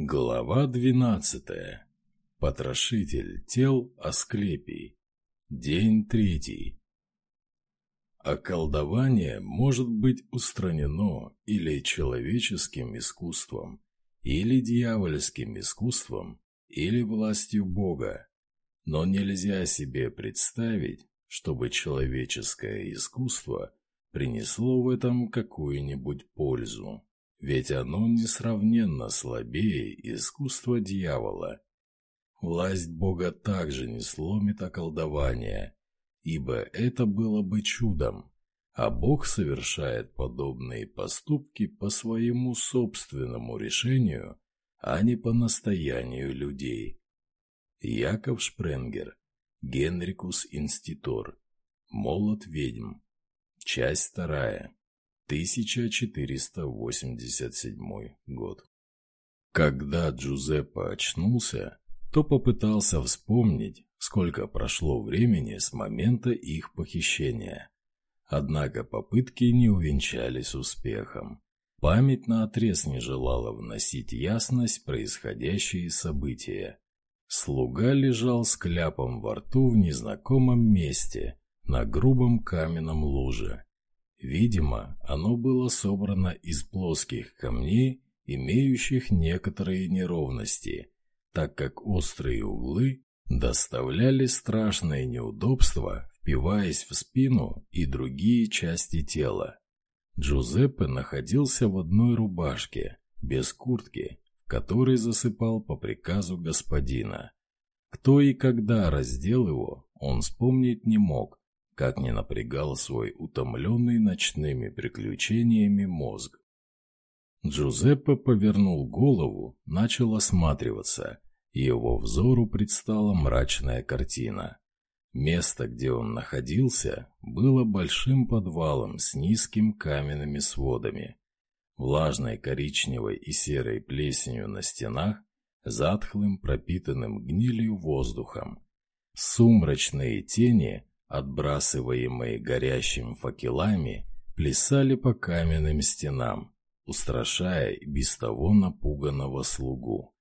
Глава двенадцатая. Потрошитель тел Асклепий. День третий. Околдование может быть устранено или человеческим искусством, или дьявольским искусством, или властью Бога. Но нельзя себе представить, чтобы человеческое искусство принесло в этом какую-нибудь пользу. Ведь оно несравненно слабее искусства дьявола. Власть Бога также не сломит околдование, ибо это было бы чудом, а Бог совершает подобные поступки по своему собственному решению, а не по настоянию людей. Яков Шпренгер, Генрикус Инститор, Молот ведьм, часть вторая. 1487 год. Когда Джузеппе очнулся, то попытался вспомнить, сколько прошло времени с момента их похищения. Однако попытки не увенчались успехом. Память наотрез не желала вносить ясность происходящие события. Слуга лежал с кляпом во рту в незнакомом месте, на грубом каменном луже. Видимо, оно было собрано из плоских камней, имеющих некоторые неровности, так как острые углы доставляли страшное неудобство, впиваясь в спину и другие части тела. Джузеппе находился в одной рубашке, без куртки, в которой засыпал по приказу господина. Кто и когда раздел его, он вспомнить не мог, как не напрягал свой утомленный ночными приключениями мозг. Джузеппе повернул голову, начал осматриваться, и его взору предстала мрачная картина. Место, где он находился, было большим подвалом с низким каменными сводами. Влажной коричневой и серой плесенью на стенах, затхлым пропитанным гнилью воздухом. Сумрачные тени отбрасываемые горящими факелами, плясали по каменным стенам, устрашая без того напуганного слугу.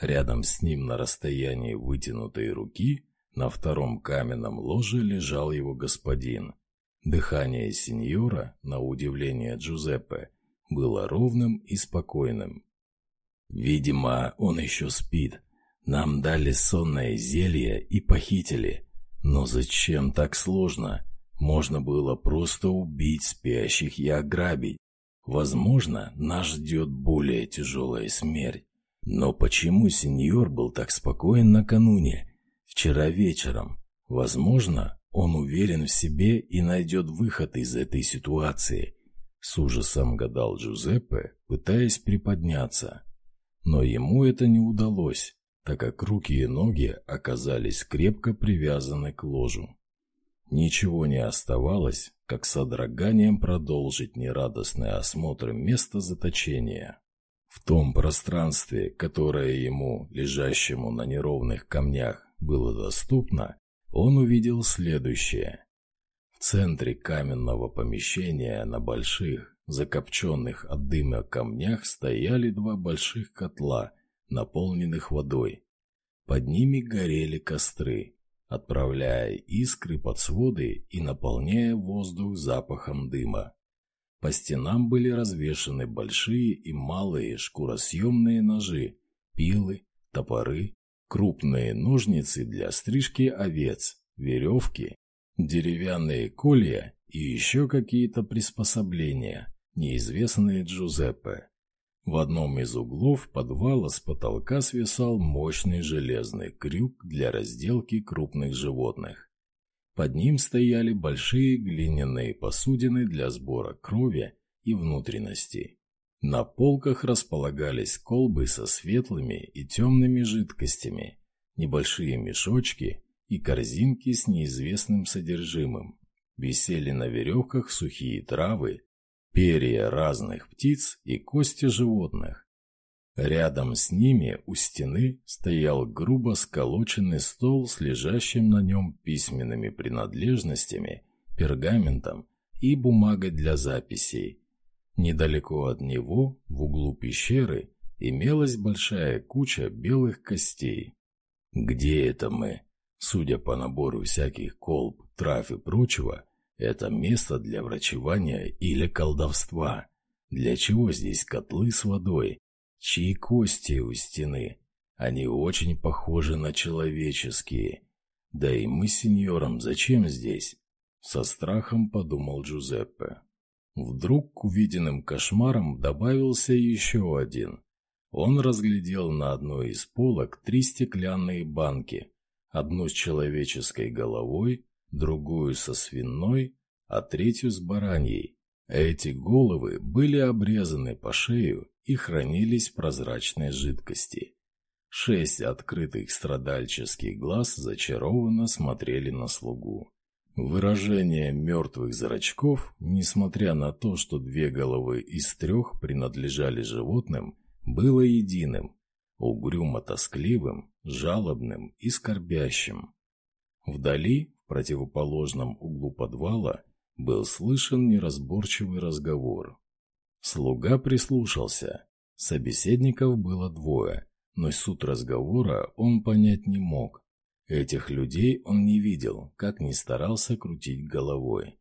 Рядом с ним на расстоянии вытянутой руки на втором каменном ложе лежал его господин. Дыхание сеньора, на удивление Джузеппе, было ровным и спокойным. «Видимо, он еще спит. Нам дали сонное зелье и похитили. Но зачем так сложно? Можно было просто убить спящих и ограбить. Возможно, нас ждет более тяжелая смерть. Но почему сеньор был так спокоен накануне, вчера вечером? Возможно, он уверен в себе и найдет выход из этой ситуации. С ужасом гадал Джузеппе, пытаясь приподняться. Но ему это не удалось так как руки и ноги оказались крепко привязаны к ложу. Ничего не оставалось, как с содроганием продолжить нерадостный осмотр места заточения. В том пространстве, которое ему, лежащему на неровных камнях, было доступно, он увидел следующее. В центре каменного помещения на больших, закопченных от дыма камнях стояли два больших котла наполненных водой. Под ними горели костры, отправляя искры под своды и наполняя воздух запахом дыма. По стенам были развешаны большие и малые шкуросъемные ножи, пилы, топоры, крупные ножницы для стрижки овец, веревки, деревянные колья и еще какие-то приспособления, неизвестные Джузеппе. В одном из углов подвала с потолка свисал мощный железный крюк для разделки крупных животных. Под ним стояли большие глиняные посудины для сбора крови и внутренностей. На полках располагались колбы со светлыми и темными жидкостями, небольшие мешочки и корзинки с неизвестным содержимым. Висели на веревках сухие травы, перья разных птиц и кости животных. Рядом с ними у стены стоял грубо сколоченный стол с лежащим на нем письменными принадлежностями, пергаментом и бумагой для записей. Недалеко от него, в углу пещеры, имелась большая куча белых костей. Где это мы? Судя по набору всяких колб, трав и прочего, это место для врачевания или колдовства. Для чего здесь котлы с водой? Чьи кости у стены? Они очень похожи на человеческие. Да и мы с сеньором зачем здесь? Со страхом подумал Джузеппе. Вдруг к увиденным кошмарам добавился еще один. Он разглядел на одной из полок три стеклянные банки. Одну с человеческой головой, другую со свиной, а третью с бараньей. Эти головы были обрезаны по шею и хранились в прозрачной жидкости. Шесть открытых страдальческих глаз зачарованно смотрели на слугу. Выражение мертвых зрачков, несмотря на то, что две головы из трех принадлежали животным, было единым, угрюмо-тоскливым, жалобным и скорбящим. Вдали, в противоположном углу подвала, был слышен неразборчивый разговор. Слуга прислушался. Собеседников было двое, но суть разговора он понять не мог. Этих людей он не видел, как ни старался крутить головой.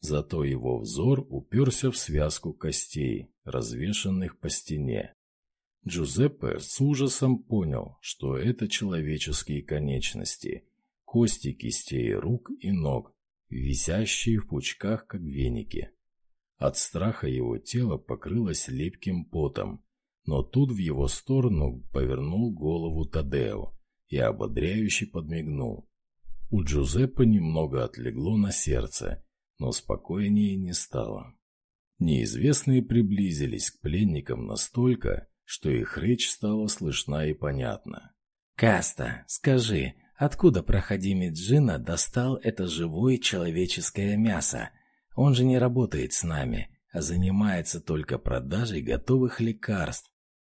Зато его взор уперся в связку костей, развешанных по стене. Джузеппе с ужасом понял, что это человеческие конечности, кости кистей рук и ног, висящие в пучках, как веники. От страха его тело покрылось липким потом, но тут в его сторону повернул голову Тадео и ободряюще подмигнул. У Джузеппе немного отлегло на сердце, но спокойнее не стало. Неизвестные приблизились к пленникам настолько, что их речь стала слышна и понятна. «Каста, скажи, откуда проходимец Джина достал это живое человеческое мясо? Он же не работает с нами, а занимается только продажей готовых лекарств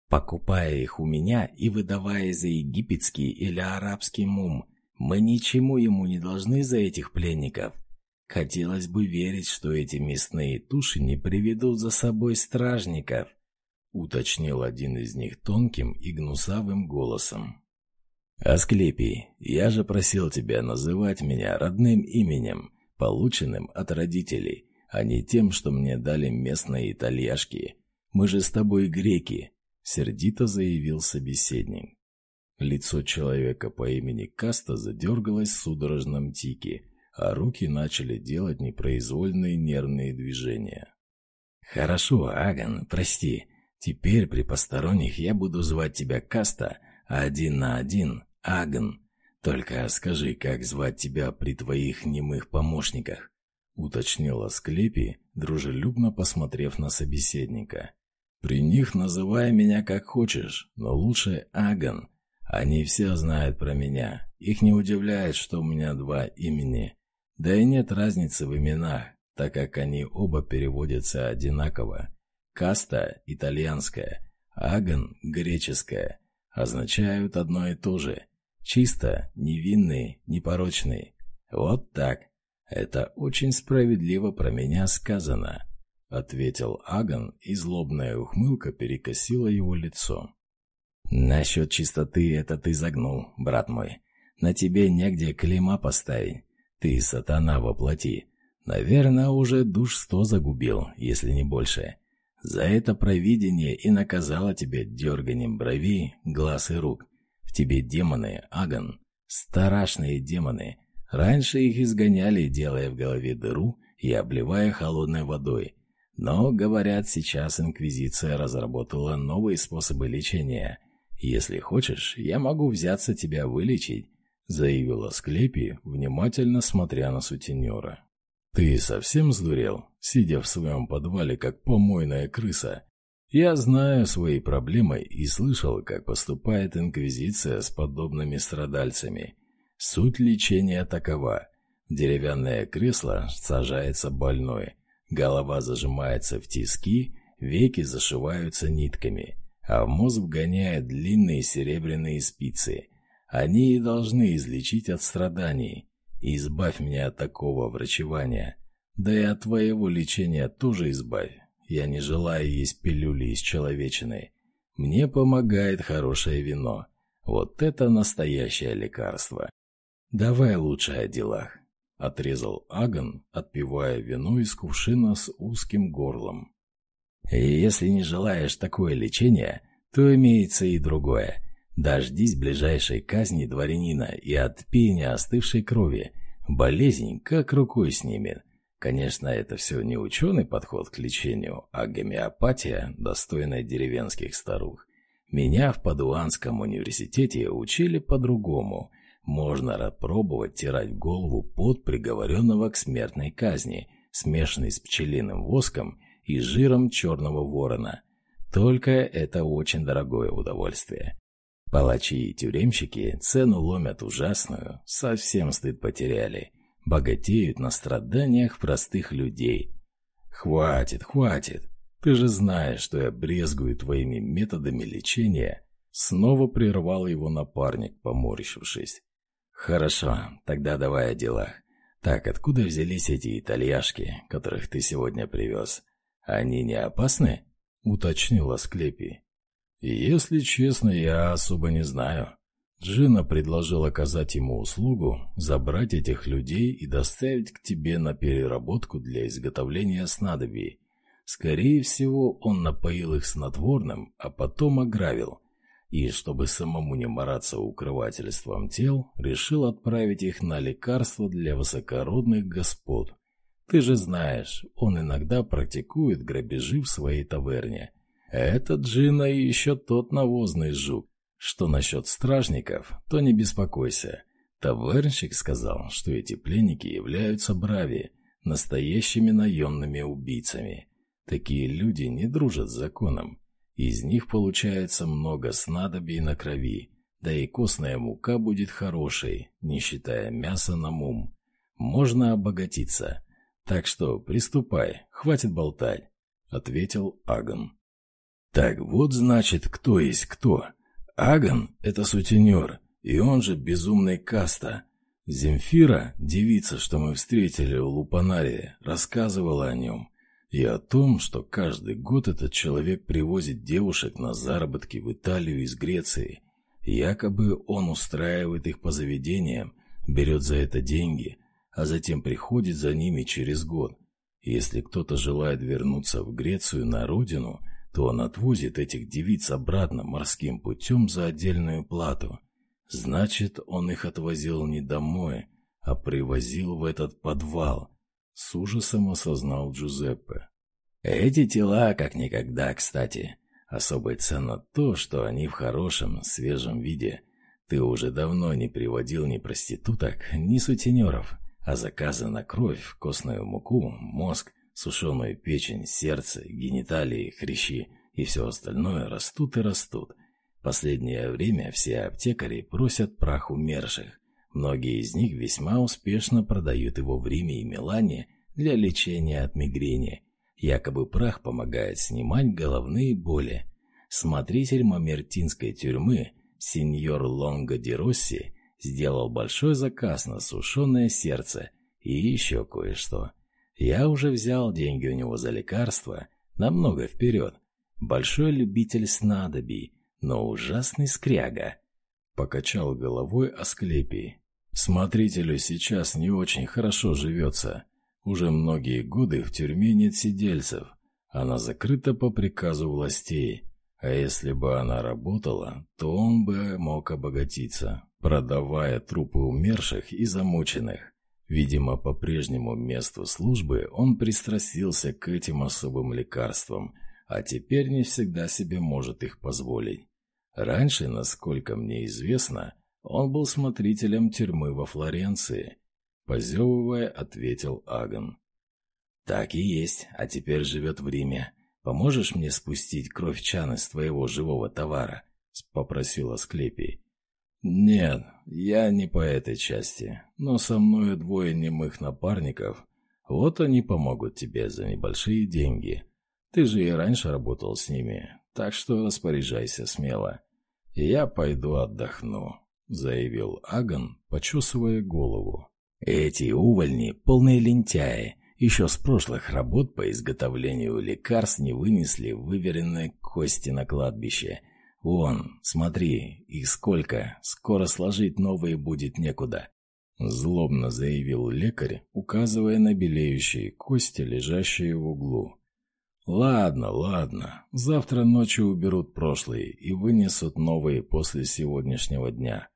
покупая их у меня и выдавая за египетский или арабский мум. Мы ничему ему не должны за этих пленников. Хотелось бы верить, что эти мясные туши не приведут за собой стражников, уточнил один из них тонким и гнусавым голосом. «Асклепий, я же просил тебя называть меня родным именем, полученным от родителей, а не тем, что мне дали местные итальяшки. Мы же с тобой греки, сердито заявил собеседник. Лицо человека по имени Каста задергалось в судорожном тике, а руки начали делать непроизвольные нервные движения. «Хорошо, Аган, прости. Теперь при посторонних я буду звать тебя Каста, а один на один — Аган. Только скажи, как звать тебя при твоих немых помощниках?» — уточнила Склепи, дружелюбно посмотрев на собеседника. При них называй меня как хочешь, но лучше Аган. Они все знают про меня. Их не удивляет, что у меня два имени. Да и нет разницы в именах, так как они оба переводятся одинаково. Каста – итальянская, Аган – греческая. Означают одно и то же. Чисто, невинный, непорочный. Вот так. Это очень справедливо про меня сказано. — ответил Аган, и злобная ухмылка перекосила его лицо. «Насчет чистоты это ты загнул, брат мой. На тебе негде клейма поставить. Ты сатана воплоти. Наверное, уже душ сто загубил, если не больше. За это провидение и наказало тебя дерганием бровей, глаз и рук. В тебе демоны, Аган. Страшные демоны. Раньше их изгоняли, делая в голове дыру и обливая холодной водой. Но, говорят, сейчас Инквизиция разработала новые способы лечения. Если хочешь, я могу взяться тебя вылечить», — заявила Склепи, внимательно смотря на сутенера. «Ты совсем сдурел, сидя в своем подвале, как помойная крыса? Я знаю свои проблемы и слышал, как поступает Инквизиция с подобными страдальцами. Суть лечения такова. В деревянное кресло сажается больной» Голова зажимается в тиски, веки зашиваются нитками, а в мозг вгоняют длинные серебряные спицы. Они и должны излечить от страданий. Избавь меня от такого врачевания. Да и от твоего лечения тоже избавь. Я не желаю есть пилюли из человечины. Мне помогает хорошее вино. Вот это настоящее лекарство. Давай лучше о делах. Отрезал Аган, отпивая вино из кувшина с узким горлом. И если не желаешь такое лечение, то имеется и другое. Дождись ближайшей казни дворянина и отпей не остывшей крови. Болезнь как рукой снимет. Конечно, это все не ученый подход к лечению, а гомеопатия, достойная деревенских старух. Меня в Падуанском университете учили по-другому. Можно пробовать тирать голову под приговоренного к смертной казни, смешанной с пчелиным воском и жиром черного ворона. Только это очень дорогое удовольствие. Палачи и тюремщики цену ломят ужасную, совсем стыд потеряли – богатеют на страданиях простых людей. Хватит, хватит. Ты же знаешь, что я брезгую твоими методами лечения. Снова прервал его напарник, поморщившись. Хорошо, тогда давай о делах. Так, откуда взялись эти итальяшки, которых ты сегодня привез? Они не опасны? Уточнил Асклепий. Если честно, я особо не знаю. Джина предложил оказать ему услугу, забрать этих людей и доставить к тебе на переработку для изготовления снадобий. Скорее всего, он напоил их снотворным, а потом ограбил. И, чтобы самому не мараться укрывательством тел, решил отправить их на лекарства для высокородных господ. Ты же знаешь, он иногда практикует грабежи в своей таверне. Этот Джина еще тот навозный жук, что насчет стражников, то не беспокойся. Тавернщик сказал, что эти пленники являются брави, настоящими наемными убийцами. Такие люди не дружат с законом. Из них получается много снадобий на крови, да и костная мука будет хорошей, не считая мяса на мум. Можно обогатиться. Так что приступай, хватит болтать, — ответил Агон. Так вот, значит, кто есть кто. Аган — это сутенер, и он же безумный каста. Земфира, девица, что мы встретили у Лупанария, рассказывала о нем. И о том, что каждый год этот человек привозит девушек на заработки в Италию из Греции. Якобы он устраивает их по заведениям, берет за это деньги, а затем приходит за ними через год. Если кто-то желает вернуться в Грецию на родину – то он отвозит этих девиц обратно морским путем за отдельную плату. Значит, он их отвозил не домой, а привозил в этот подвал. С ужасом осознал Джузеппе. Эти тела как никогда, кстати. Особой ценно то, что они в хорошем, свежем виде. Ты уже давно не приводил ни проституток, ни сутенеров, а заказы на кровь, костную муку, мозг Сушеную печень, сердце, гениталии, хрящи и все остальное растут и растут. Последнее время все аптекари просят прах умерших. Многие из них весьма успешно продают его в Риме и Милане для лечения от мигрени. Якобы прах помогает снимать головные боли. Смотритель Мамертинской тюрьмы, сеньор Лонго ди Росси, сделал большой заказ на сушеное сердце и еще кое-что. Я уже взял деньги у него за лекарства намного вперед. Большой любитель снадобий, но ужасный скряга. Покачал головой Асклепий. Смотрителю сейчас не очень хорошо живется. Уже многие годы в тюрьме нет сидельцев. Она закрыта по приказу властей. А если бы она работала, то он бы мог обогатиться, продавая трупы умерших и замученных. Видимо, по прежнему месту службы он пристрастился к этим особым лекарствам, а теперь не всегда себе может их позволить. Раньше, насколько мне известно, он был смотрителем тюрьмы во Флоренции. Позевывая, ответил Аган. «Так и есть, а теперь живет в Риме. Поможешь мне спустить кровь чан из твоего живого товара?» — попросил Асклепий. «Нет, я не по этой части, но со мною двое немых напарников. Вот они помогут тебе за небольшие деньги. Ты же и раньше работал с ними, так что распоряжайся смело. Я пойду отдохну», — заявил Аган, почесывая голову. «Эти увольни — полные лентяи, Еще с прошлых работ по изготовлению лекарств не вынесли выверенные кости на кладбище. Вон, смотри, их сколько, скоро сложить новые будет некуда. Злобно заявил лекарь, указывая на белеющие кости, лежащие в углу. «Ладно, ладно. Завтра ночью уберут прошлые и вынесут новые после сегодняшнего дня.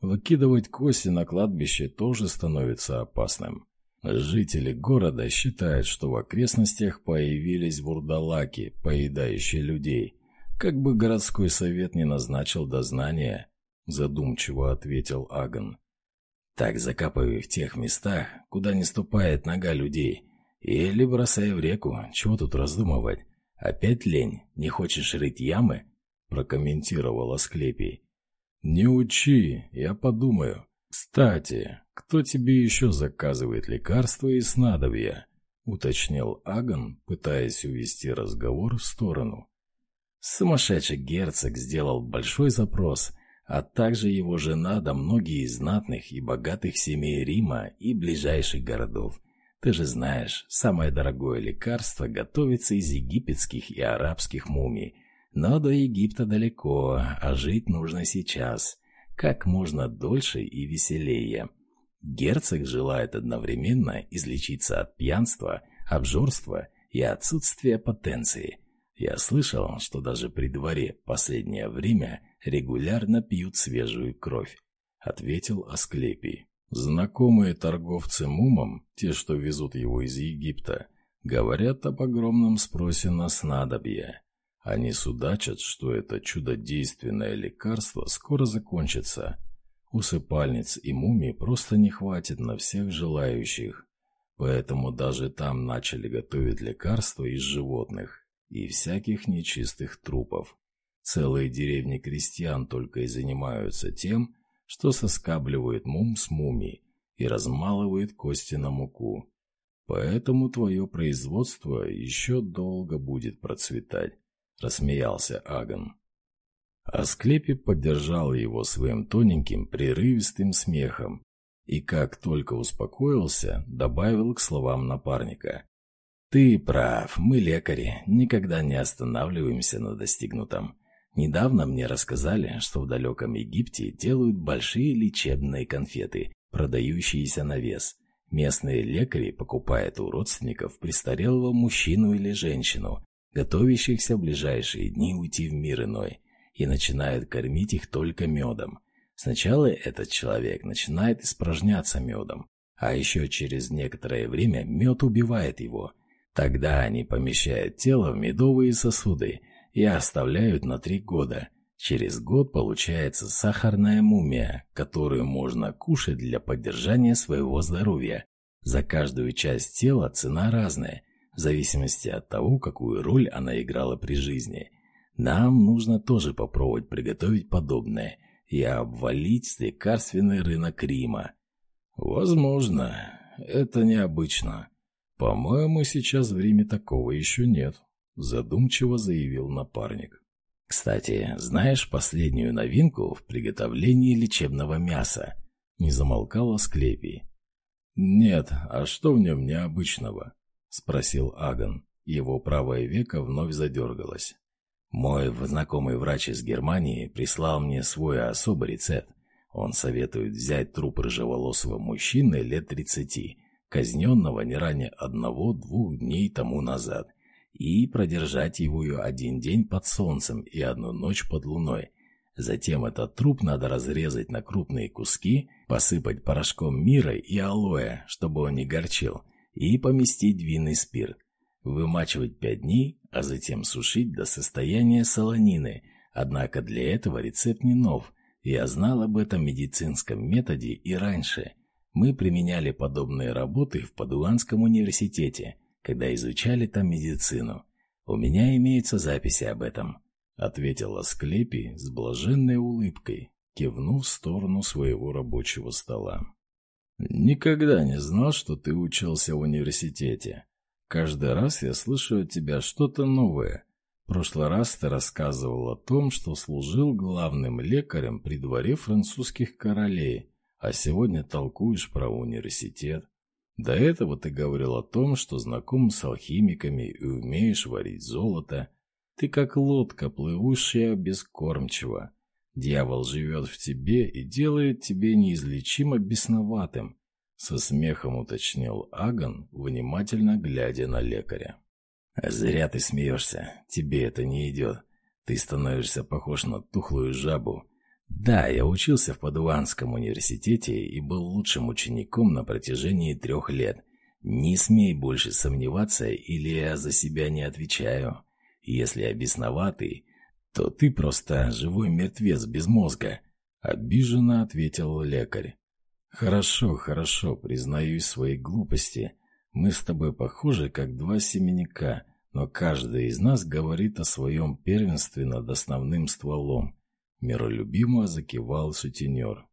Выкидывать кости на кладбище тоже становится опасным. Жители города считают, что в окрестностях появились бурдалаки, поедающие людей. Как бы городской совет не назначил дознания, задумчиво ответил Аган. Так закапывай в тех местах, куда не ступает нога людей. Или бросай в реку, чего тут раздумывать. Опять лень, не хочешь рыть ямы? Прокомментировал Асклепий. Не учи, я подумаю. Кстати, кто тебе еще заказывает лекарства и снадобья? Уточнил Аган, пытаясь увести разговор в сторону. Сумасшедший герцог сделал большой запрос – а также его жена да многие из знатных и богатых семей Рима и ближайших городов. Ты же знаешь, самое дорогое лекарство готовится из египетских и арабских мумий. Но до Египта далеко, а жить нужно сейчас. Как можно дольше и веселее. Герцог желает одновременно излечиться от пьянства, обжорства и отсутствия потенции. Я слышал, что даже при дворе последнее время – регулярно пьют свежую кровь», — ответил Асклепий. Знакомые торговцы мумом, те, что везут его из Египта, говорят об огромном спросе на снадобье. Они судачат, что это чудодейственное лекарство скоро закончится. Усыпальниц и мумий просто не хватит на всех желающих. Поэтому даже там начали готовить лекарства из животных и всяких нечистых трупов. Целые деревни крестьян только и занимаются тем, что соскабливают мум с мумий и размалывают кости на муку. Поэтому твое производство еще долго будет процветать, рассмеялся Аган. Асклепий поддержал его своим тоненьким, прерывистым смехом и, как только успокоился, добавил к словам напарника. «Ты прав, мы лекари, никогда не останавливаемся на достигнутом. Недавно мне рассказали, что в далеком Египте делают большие лечебные конфеты, продающиеся на вес. Местные лекари покупают у родственников престарелого мужчину или женщину, готовящихся в ближайшие дни уйти в мир иной, и начинают кормить их только медом. Сначала этот человек начинает испражняться медом, а еще через некоторое время мед убивает его. Тогда они помещают тело в медовые сосуды – и оставляют на три года. Через год получается сахарная мумия, которую можно кушать для поддержания своего здоровья. За каждую часть тела цена разная, в зависимости от того, какую роль она играла при жизни. Нам нужно тоже попробовать приготовить подобное и обвалить лекарственный рынок Рима. Возможно, это необычно. По-моему, сейчас в такого еще нет задумчиво заявил напарник. Кстати, знаешь последнюю новинку в приготовлении лечебного мяса? Не замолкал Асклепий. Нет, а что в нем необычного? Спросил Аган. Его правое веко вновь задергалось. Мой знакомый врач из Германии прислал мне свой особый рецепт. Он советует взять труп рыжеволосого мужчины лет тридцати, казненного не ранее одного-двух дней тому назад – и продержать его один день под солнцем и одну ночь под луной. Затем этот труп надо разрезать на крупные куски, посыпать порошком мира и алоэ, чтобы он не горчил, и поместить в винный спирт. Вымачивать пять дней, а затем сушить до состояния солонины. Однако для этого рецепт не нов. Я знал об этом медицинском методе и раньше. Мы применяли подобные работы в Падуанском университете – когда изучали там медицину. У меня имеются записи об этом», — ответила Склепий с блаженной улыбкой, кивнув в сторону своего рабочего стола. «Никогда не знал, что ты учился в университете. Каждый раз я слышу от тебя что-то новое. В прошлый раз ты рассказывал о том, что служил главным лекарем при дворе французских королей, а сегодня толкуешь про университет. До этого ты говорил о том, что знаком с алхимиками и умеешь варить золото. Ты как лодка, плывущая без кормчего. Дьявол живет в тебе и делает тебе неизлечимо бесноватым, со смехом уточнил Аган, внимательно глядя на лекаря. «Зря ты смеешься. Тебе это не идет. Ты становишься похож на тухлую жабу. Да, я учился в Падуанском университете и был лучшим учеником на протяжении трех лет. Не смей больше сомневаться, или я за себя не отвечаю. Если я бесноватый, то ты просто живой мертвец без мозга», — обиженно ответил лекарь. «Хорошо, хорошо, признаюсь своей глупости. Мы с тобой похожи, как два семенника, но каждый из нас говорит о своем первенстве над основным стволом. Миролюбимо закивал сутенер.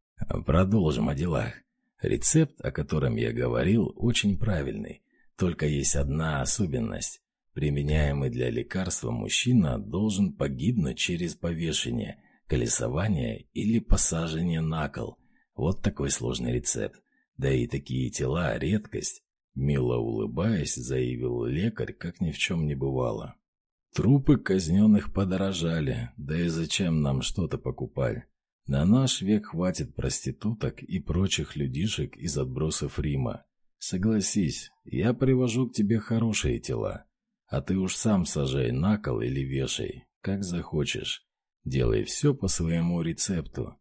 Продолжим о делах. Рецепт, о котором я говорил, очень правильный. Только есть одна особенность. Применяемый для лекарства мужчина должен погибнуть через повешение, колесование или посажение на кол. Вот такой сложный рецепт. Да и такие тела – редкость. Мило улыбаясь, заявил лекарь, как ни в чем не бывало. Трупы казненных подорожали, да и зачем нам что-то покупать? На наш век хватит проституток и прочих людишек из отбросов Рима. Согласись, я привожу к тебе хорошие тела, а ты уж сам сажай на кол или вешай, как захочешь. Делай все по своему рецепту.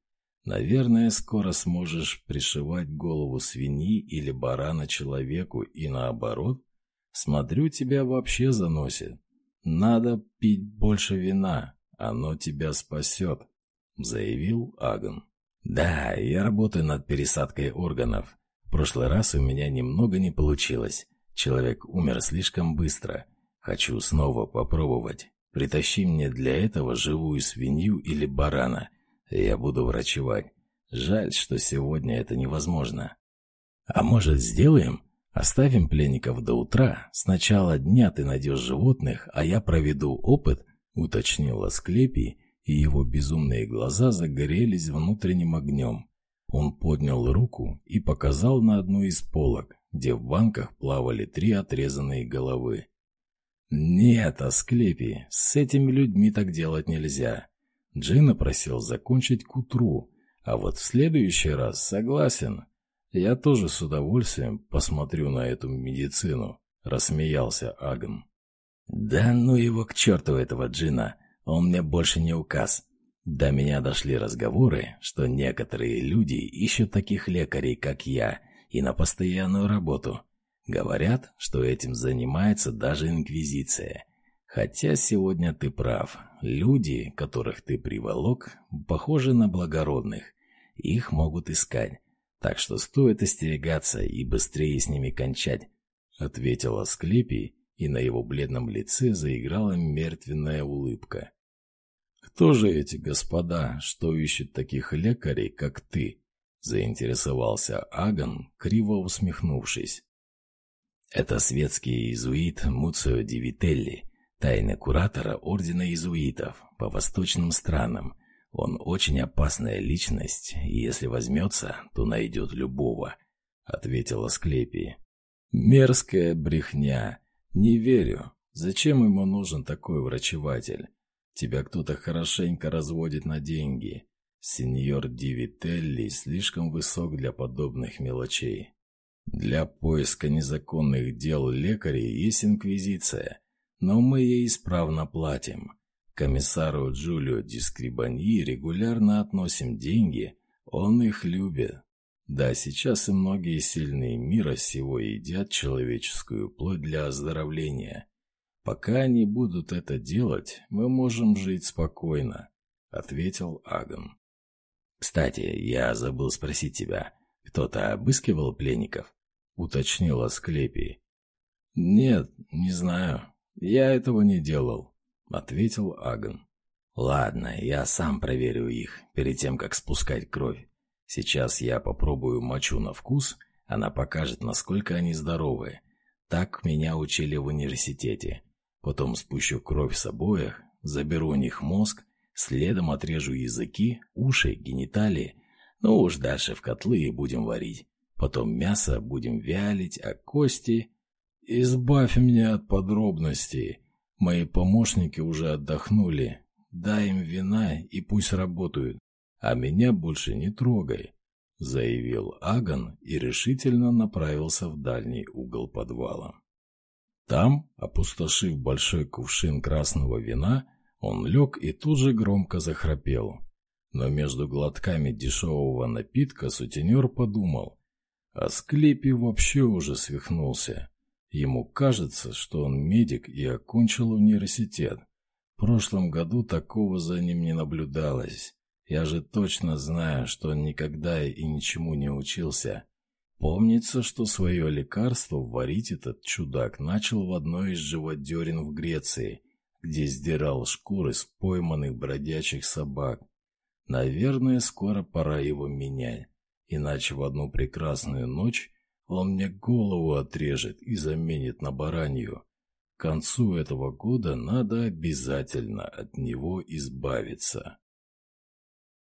Наверное, скоро сможешь пришивать голову свиньи или барана человеку и наоборот. Смотрю, тебя вообще заносит. Надо пить больше вина, оно тебя спасет, заявил Аган. Да, я работаю над пересадкой органов. В прошлый раз у меня немного не получилось. Человек умер слишком быстро. Хочу снова попробовать. Притащи мне для этого живую свинью или барана – я буду врачевать. Жаль, что сегодня это невозможно. А может, сделаем? Оставим пленников до утра. С начала дня ты найдешь животных, а я проведу опыт, уточнил Асклепий, и его безумные глаза загорелись внутренним огнем. Он поднял руку и показал на одну из полок, где в банках плавали три отрезанные головы. «Нет, Асклепий, с этими людьми так делать нельзя. Джина просил закончить к утру, а вот в следующий раз согласен. Я тоже с удовольствием посмотрю на эту медицину, рассмеялся Агн. Да ну его к черту этого Джина, он мне больше не указ. До меня дошли разговоры, что некоторые люди ищут таких лекарей, как я, и на постоянную работу. Говорят, что этим занимается даже Инквизиция. Хотя сегодня ты прав. Люди, которых ты приволок, похожи на благородных. Их могут искать. Так что стоит остерегаться и быстрее с ними кончать, — ответила Склепий, и на его бледном лице заиграла мертвенная улыбка. «Кто же эти господа, что ищут таких лекарей, как ты?» — заинтересовался Аган, криво усмехнувшись. «Это светский иезуит Муцио Дивителли тайный куратора Ордена Иезуитов по восточным странам. Он очень опасная личность, и если возьмется, то найдет любого», — ответила Склепий. «Мерзкая брехня. Не верю. Зачем ему нужен такой врачеватель? Тебя кто-то хорошенько разводит на деньги. Сеньор Дивителли слишком высок для подобных мелочей. Для поиска незаконных дел лекарей есть инквизиция» но мы ей исправно платим. Комиссару Джулио Дискрибаньи регулярно относим деньги, он их любит. Да, сейчас и многие сильные мира сего едят человеческую плоть для оздоровления. Пока они будут это делать, мы можем жить спокойно, — ответил Аган. «Кстати, я забыл спросить тебя, кто-то обыскивал пленников?» — уточнил Асклепий. «Нет, не знаю. «Я этого не делал», — ответил Аган. «Ладно, я сам проверю их, перед тем, как спускать кровь. Сейчас я попробую мочу на вкус, она покажет, насколько они здоровы. Так меня учили в университете. Потом спущу кровь с обоих, заберу у них мозг, следом отрежу языки, уши, гениталии. Ну уж дальше в котлы и будем варить. Потом мясо будем вялить, а кости... Избавь меня от подробностей. Мои помощники уже отдохнули. Дай им вина и пусть работают. А меня больше не трогай, — заявил Аган и решительно направился в дальний угол подвала. Там, опустошив большой кувшин красного вина, он лег и тут же громко захрапел. Но между глотками дешевого напитка сутенер подумал, а Склепий вообще уже свихнулся. Ему кажется, что он медик и окончил университет. В прошлом году такого за ним не наблюдалось. Я же точно знаю, что он никогда и ничему не учился. Помнится, что свое лекарство варить этот чудак начал в одной из живодерин в Греции, где сдирал шкуры с пойманных бродячих собак. Наверное, скоро пора его менять, иначе в одну прекрасную ночь он мне голову отрежет и заменит на баранью. К концу этого года надо обязательно от него избавиться.